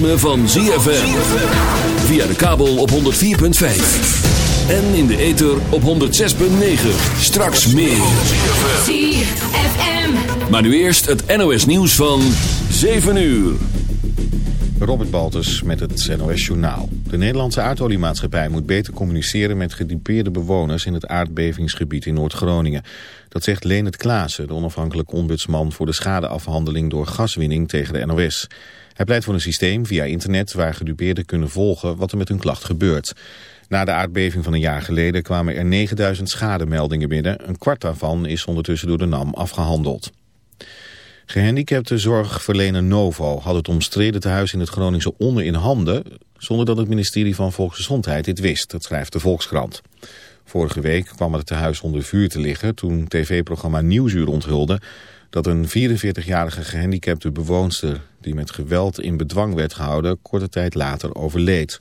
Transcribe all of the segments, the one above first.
ritme van ZFM. Via de kabel op 104.5. En in de ether op 106.9. Straks meer. ZFM. Maar nu eerst het NOS nieuws van 7 uur. Robert Baltus met het NOS Journaal. De Nederlandse aardoliemaatschappij moet beter communiceren met gedupeerde bewoners in het aardbevingsgebied in Noord-Groningen. Dat zegt Leonard Klaassen, de onafhankelijk ombudsman voor de schadeafhandeling door gaswinning tegen de NOS. Hij pleit voor een systeem via internet waar gedupeerden kunnen volgen wat er met hun klacht gebeurt. Na de aardbeving van een jaar geleden kwamen er 9000 schademeldingen binnen. Een kwart daarvan is ondertussen door de NAM afgehandeld. Gehandicapte zorgverlener Novo had het omstreden tehuis in het Groningse Onder in handen... zonder dat het ministerie van Volksgezondheid dit wist, dat schrijft de Volkskrant. Vorige week kwam het tehuis onder vuur te liggen toen tv-programma Nieuwsuur onthulde... dat een 44-jarige gehandicapte bewoonster die met geweld in bedwang werd gehouden... korte tijd later overleed.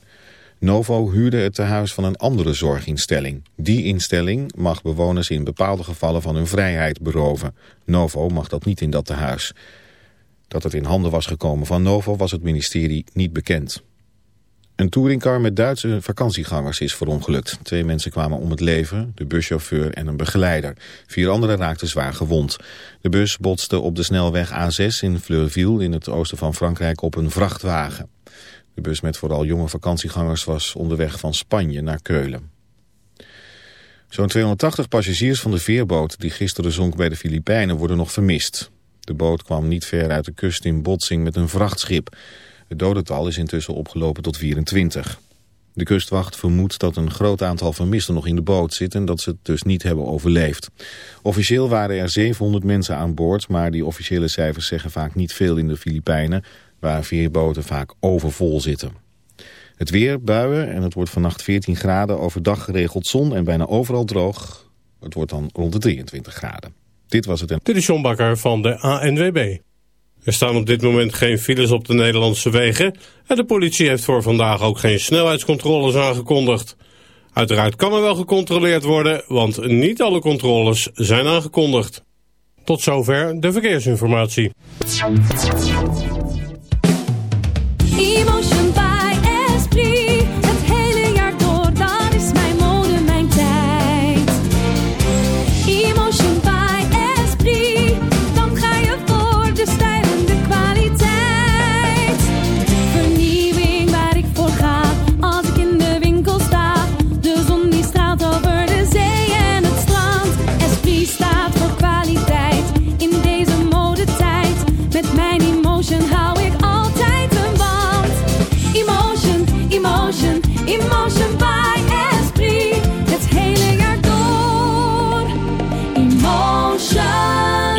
Novo huurde het tehuis van een andere zorginstelling. Die instelling mag bewoners in bepaalde gevallen van hun vrijheid beroven. Novo mag dat niet in dat tehuis. Dat het in handen was gekomen van Novo was het ministerie niet bekend. Een touringcar met Duitse vakantiegangers is verongelukt. Twee mensen kwamen om het leven, de buschauffeur en een begeleider. Vier anderen raakten zwaar gewond. De bus botste op de snelweg A6 in Fleurville in het oosten van Frankrijk op een vrachtwagen. De bus met vooral jonge vakantiegangers was onderweg van Spanje naar Keulen. Zo'n 280 passagiers van de veerboot die gisteren zonk bij de Filipijnen worden nog vermist. De boot kwam niet ver uit de kust in botsing met een vrachtschip. Het dodental is intussen opgelopen tot 24. De kustwacht vermoedt dat een groot aantal vermisten nog in de boot zitten en dat ze het dus niet hebben overleefd. Officieel waren er 700 mensen aan boord, maar die officiële cijfers zeggen vaak niet veel in de Filipijnen waar veerboten vaak overvol zitten. Het weer, buien en het wordt vannacht 14 graden, overdag geregeld zon en bijna overal droog. Het wordt dan rond de 23 graden. Dit was het. Dit is John Bakker van de ANWB. Er staan op dit moment geen files op de Nederlandse wegen en de politie heeft voor vandaag ook geen snelheidscontroles aangekondigd. Uiteraard kan er wel gecontroleerd worden, want niet alle controles zijn aangekondigd. Tot zover de verkeersinformatie.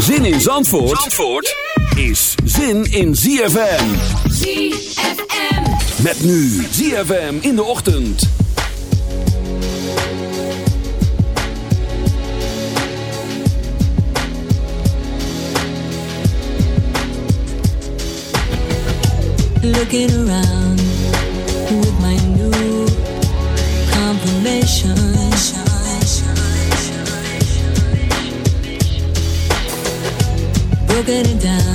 Zin in Zandvoort, Zandvoort is zin in ZFM. ZFM. Met nu ZFM in de ochtend. looking around broken it down.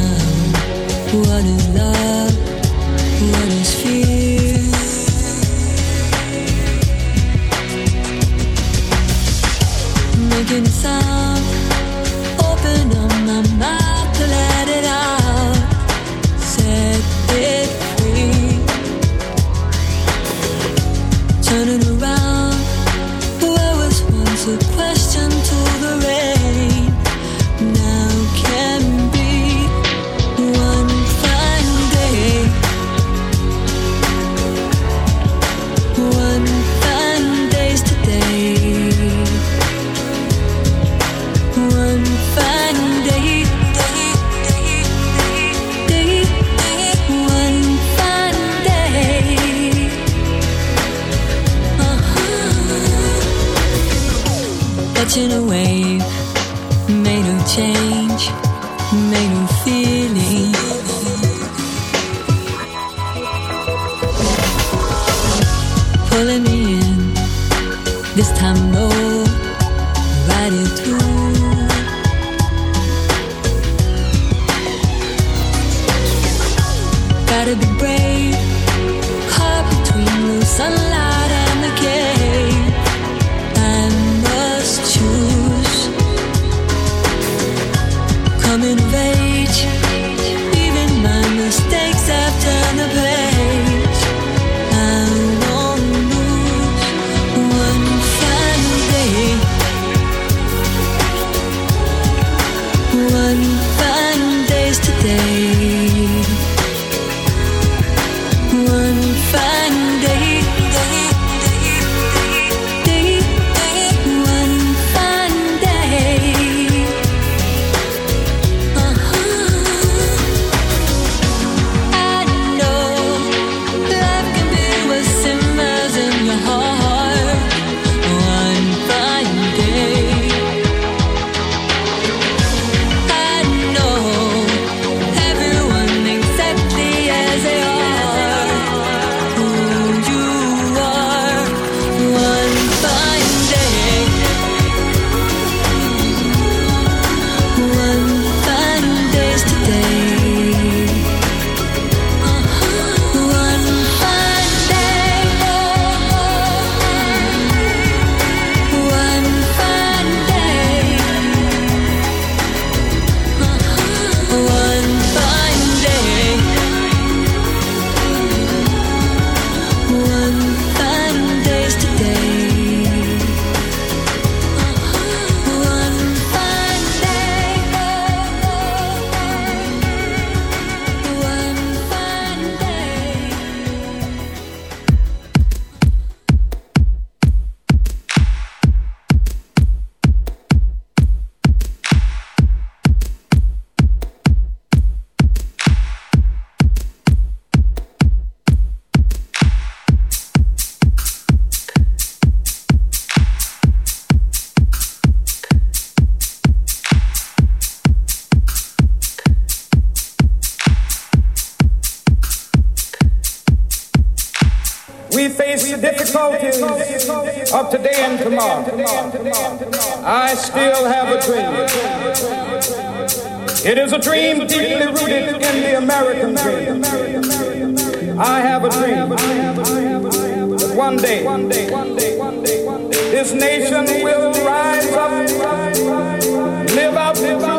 We face the difficulties of today and tomorrow. I still have a dream. It is a dream deeply rooted in the American dream. I have a dream. That one day, this nation will rise up, live out the dream.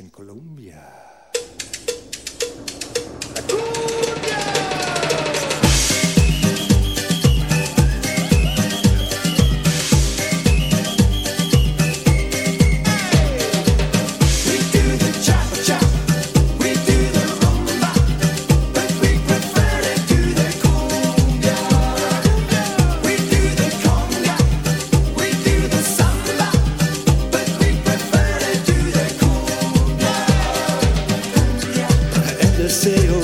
en Colombia. say sail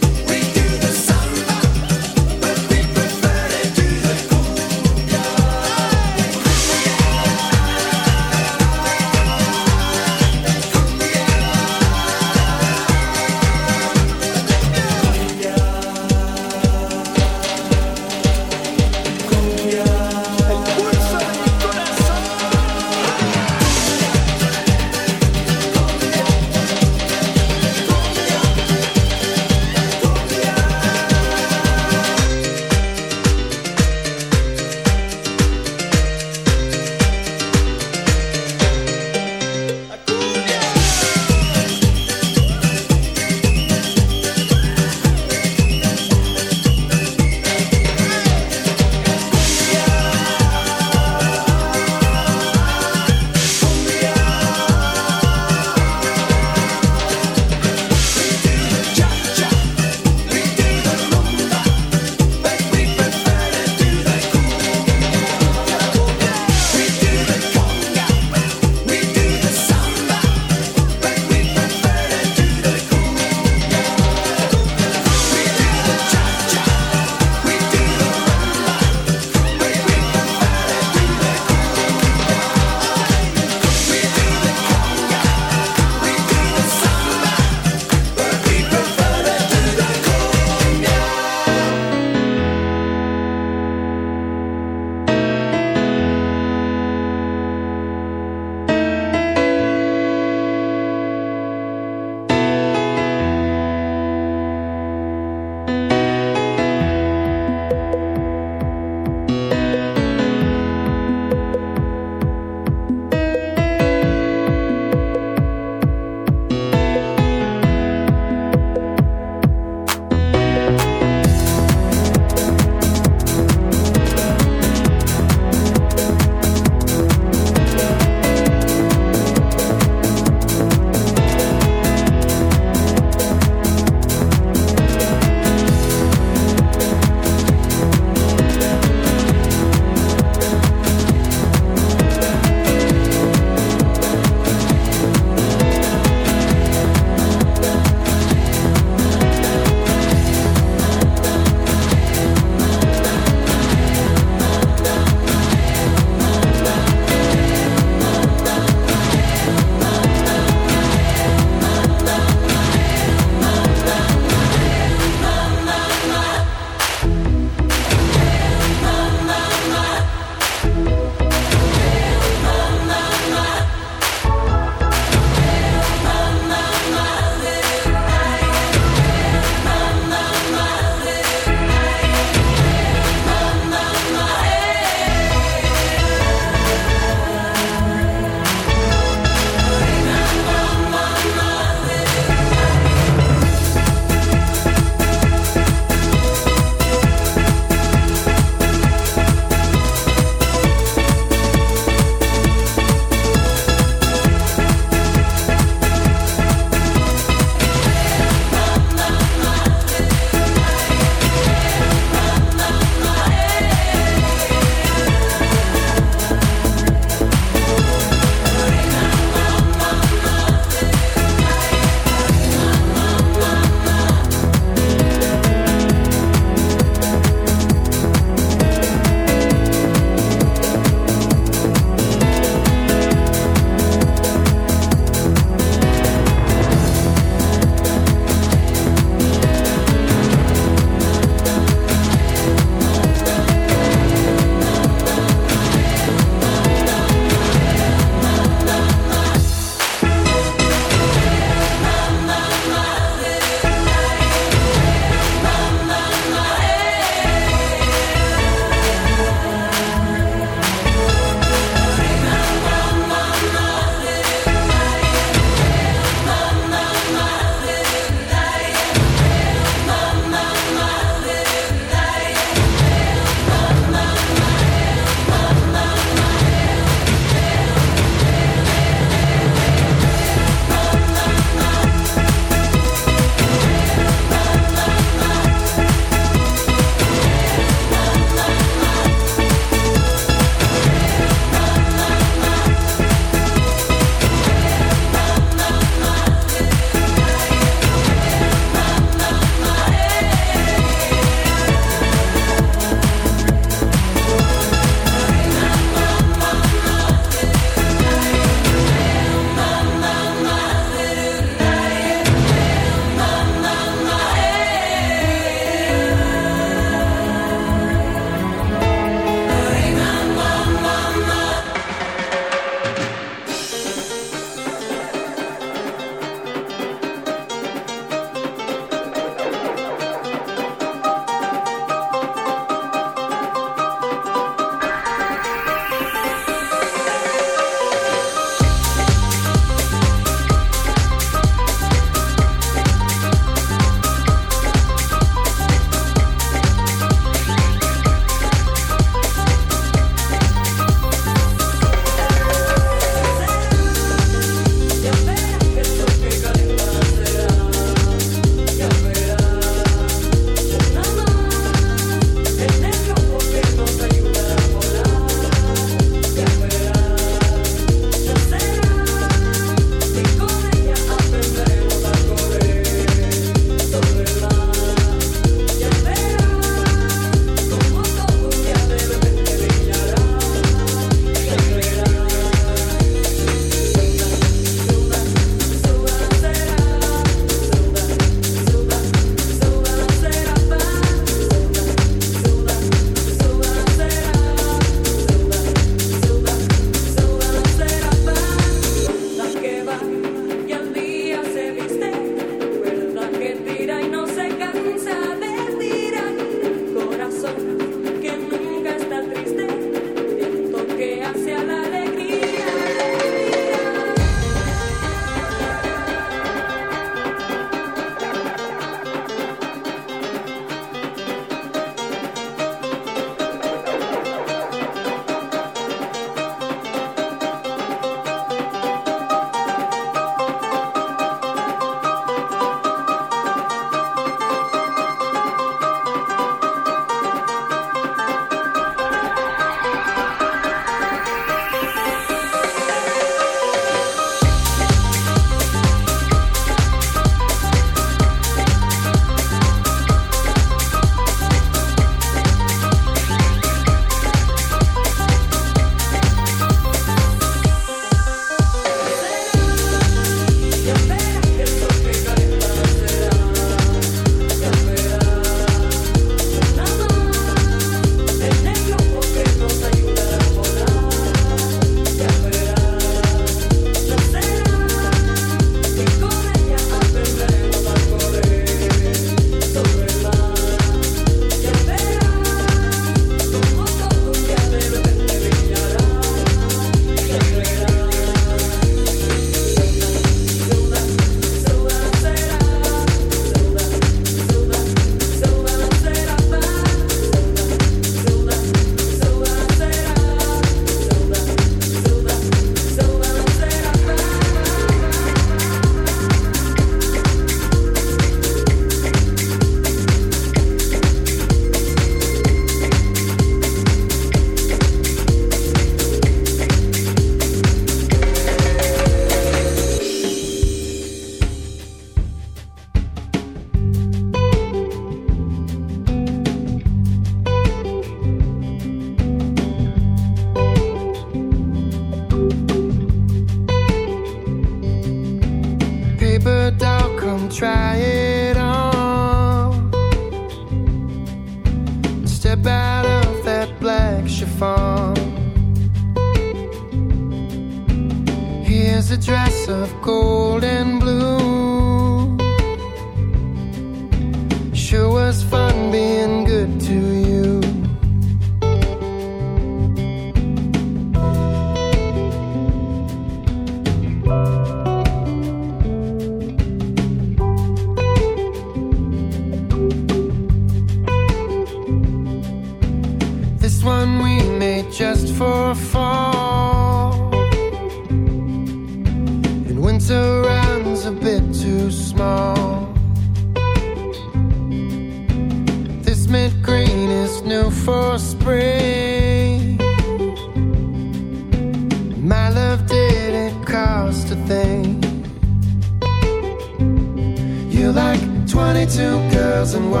feel like 22 girls in one.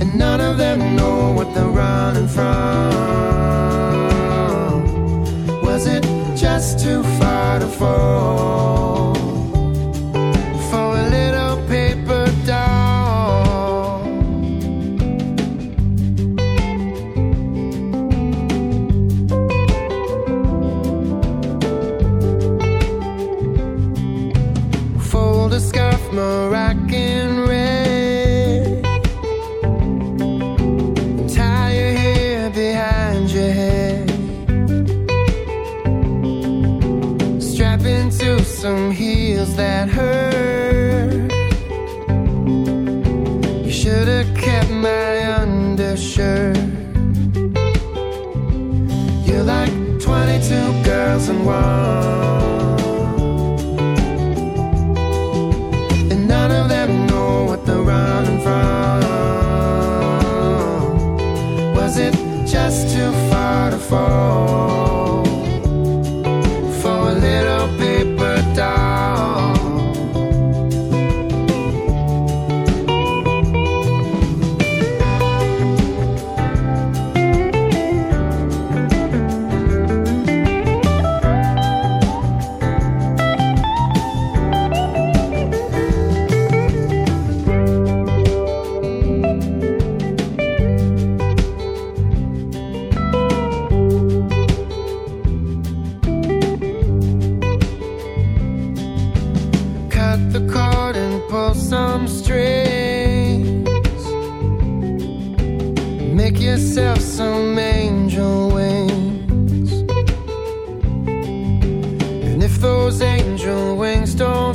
And none of them know what they're running from. Was it just too far to fall? make yourself some angel wings. And if those angel wings don't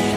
a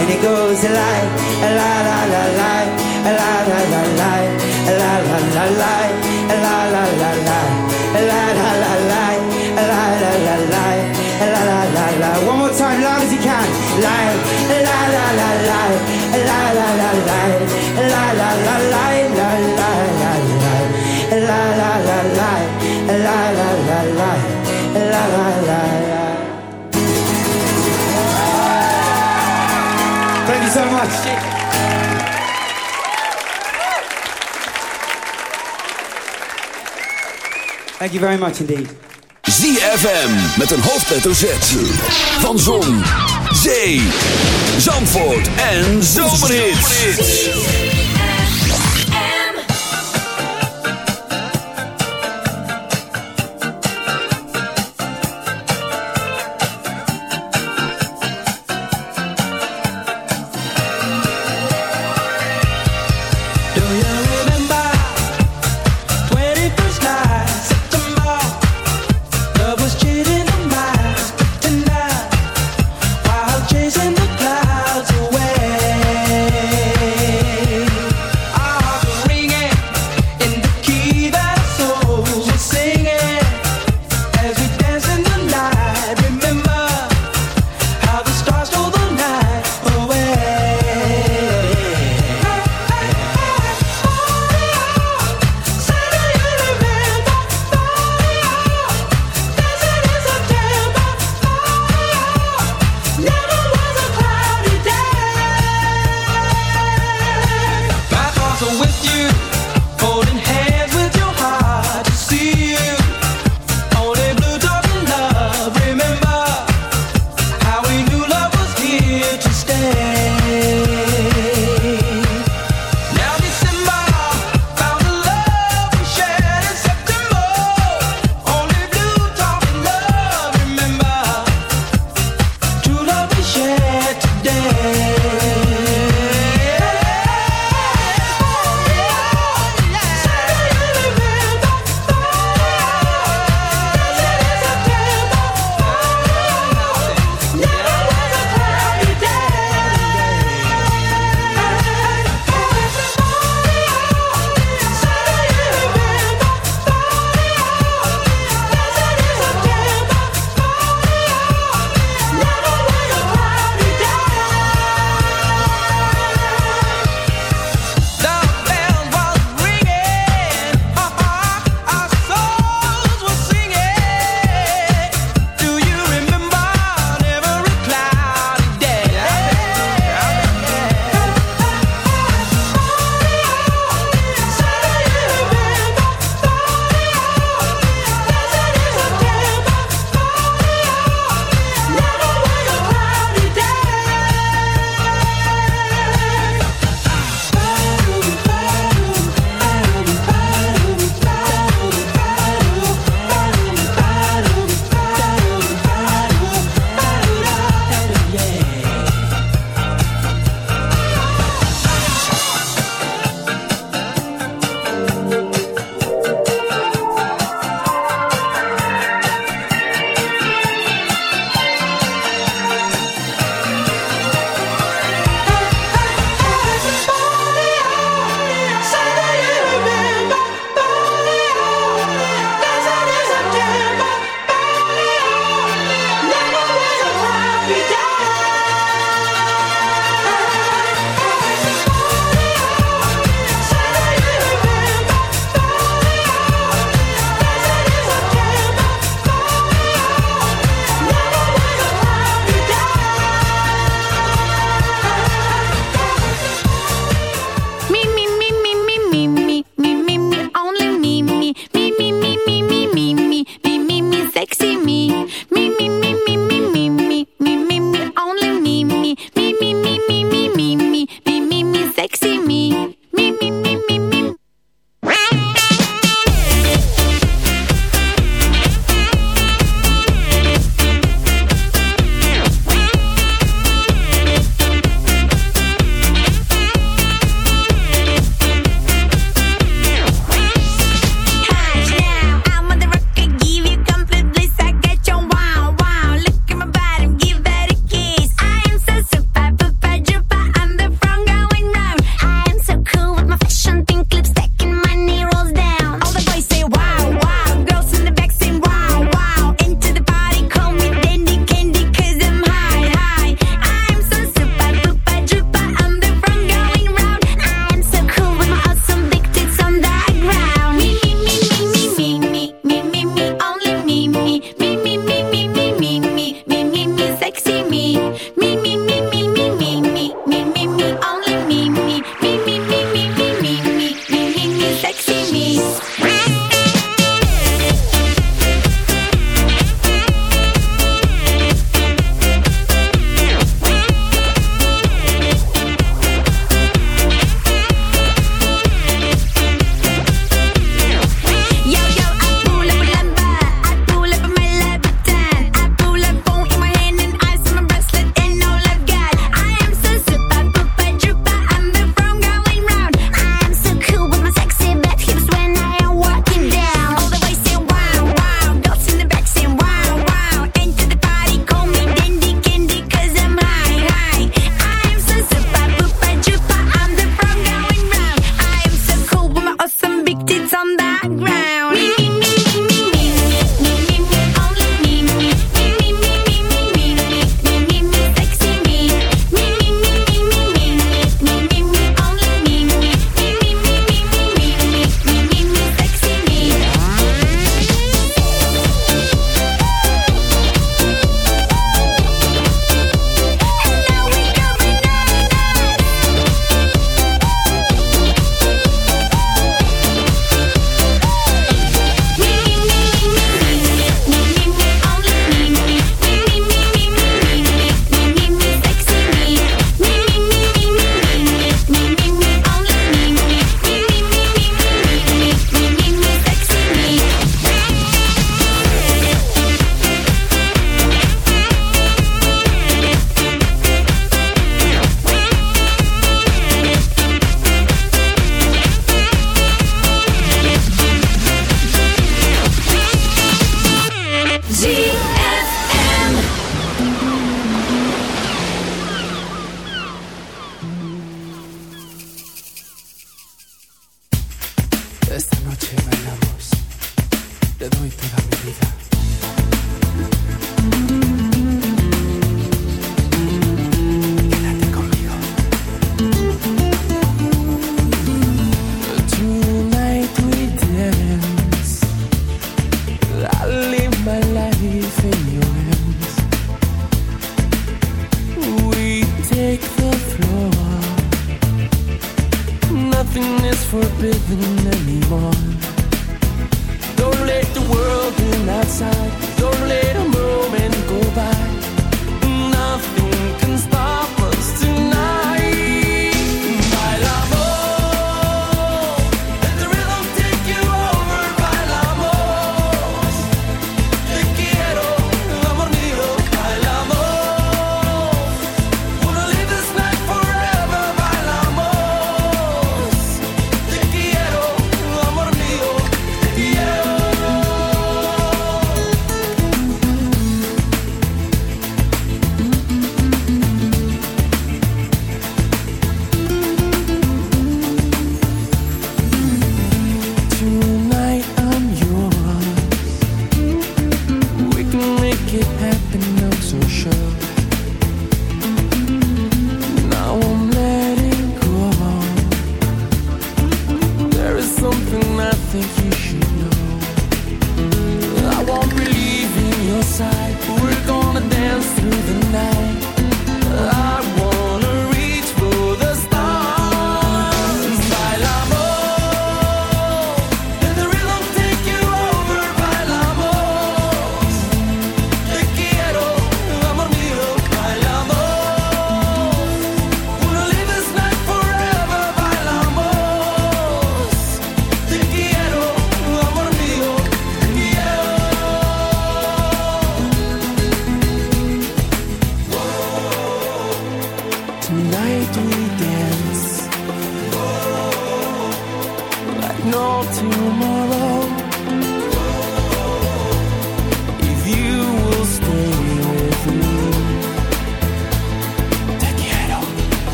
And it goes a lie, a la la la la, a la la la la, a la la la la, a la la la la, a la la la la, a la la la la, a la la la la. One more time, loud as you can. Lie, Thank you very much indeed. ZFM met een hoofdletter Z. Van Zon, Zee, Zandvoort en Zomerhits.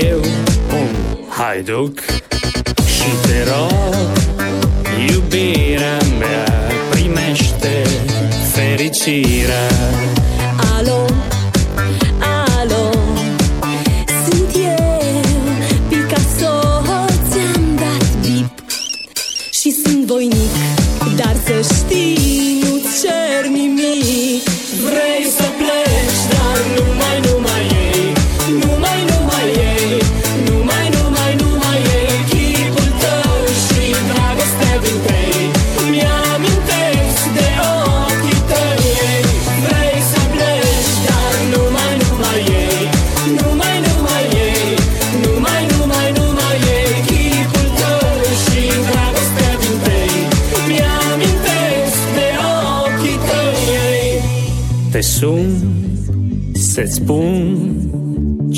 eu un haiduc Și te rog, iubirea mea Primește fericirea.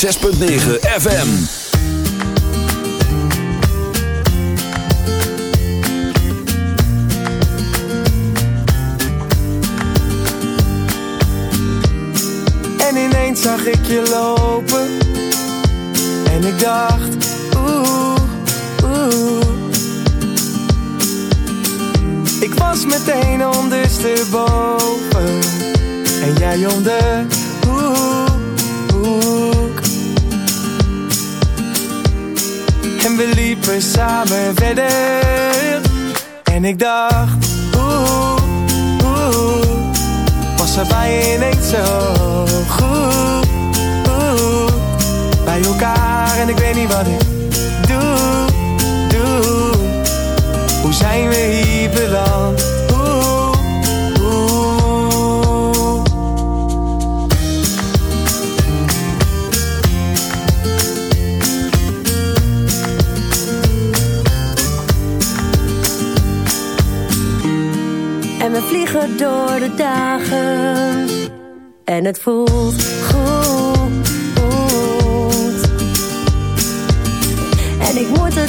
6.9. wat ik doe. Hoe zijn we hier beland? En we vliegen door de dagen. En het voelt goed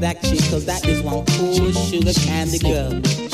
that chick, cause that is one cool sugar candy girl.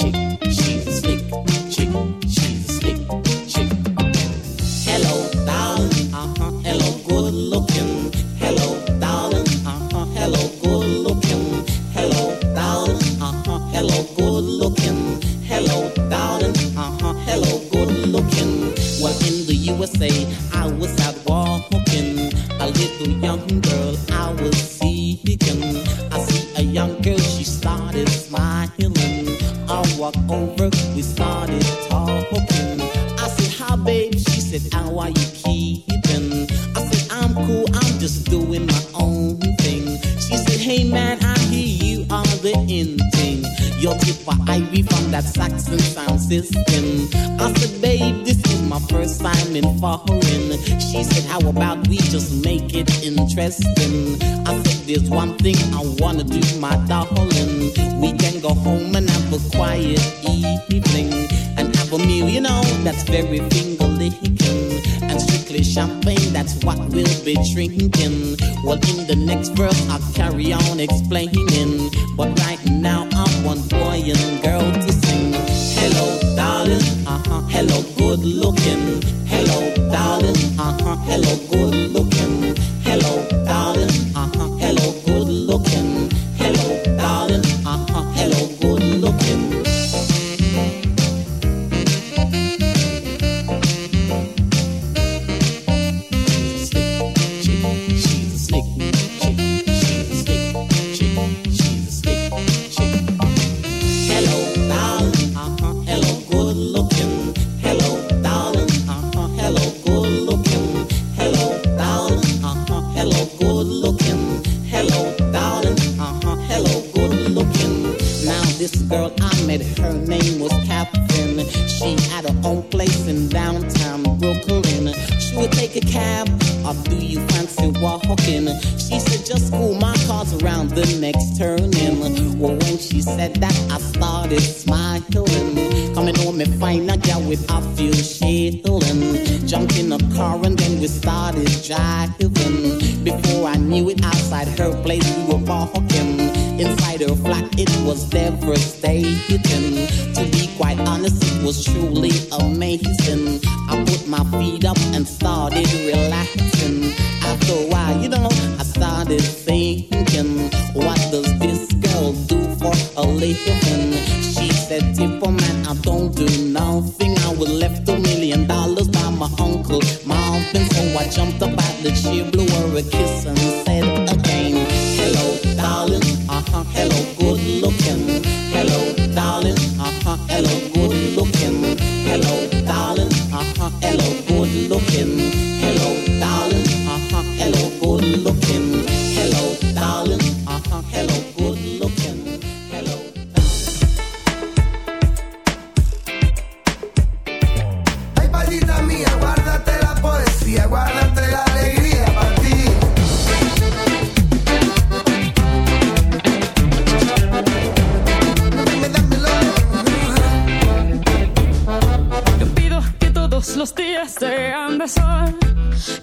lo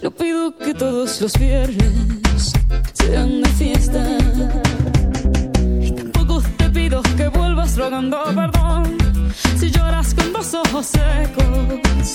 No pido que todos los viernes sean de fiesta. Y tampoco te pido que vuelvas rogando perdón. Si lloras con dos ojos secos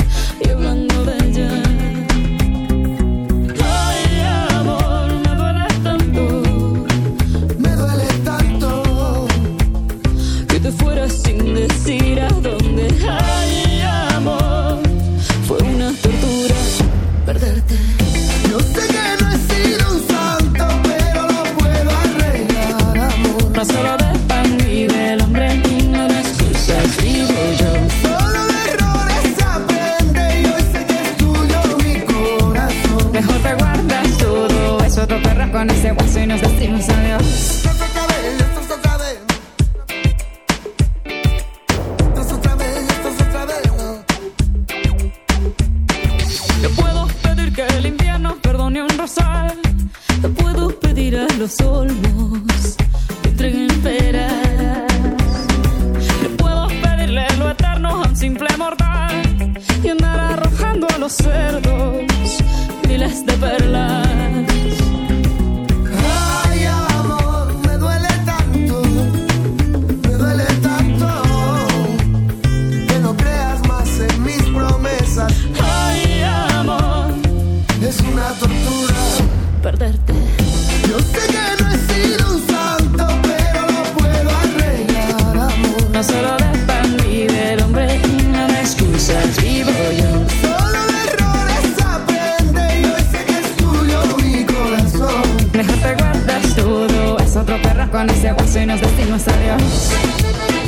con ese hueso y nos destino es adiós.